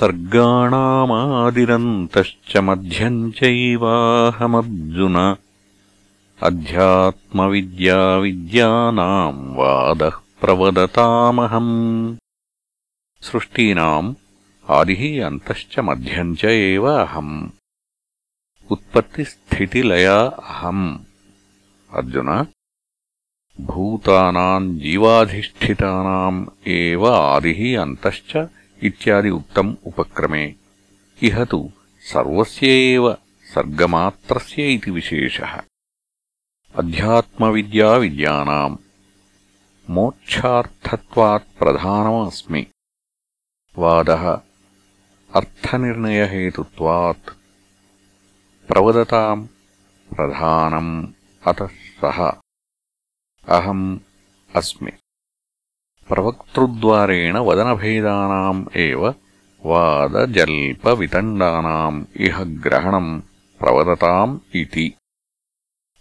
सर्गाणामादिरन्तश्च मध्यम् चैवाहमर्जुन। अध्यात्मविद्याविद्यानाम् वादः प्रवदतामहम्। सृष्टीनाम् आदिः अन्तश्च मध्यम् च एव अहम्। उत्पत्तिस्थितिलया अहम्। अर्जुन भूतानाम् जीवाधिष्ठितानाम् एव आदिः अन्तश्च इत्यादि उक्तम् उपक्रमे। इह तु सर्वस्य एव सर्गमात्रस्य इति विशेषः। अध्यात्मविद्याविद्यानाम् मोक्षार्थत्वात्प्रधानमस्मि वादः अर्थनिर्णयहेतुत्वात् प्रवदताम् प्रधानम् अतः सः। अहम् अस्मि प्रवक्तृद्वारेण वदनभेदानाम् एव वादजल्पवितण्डानाम् इह ग्रहणम् प्रवदताम् इति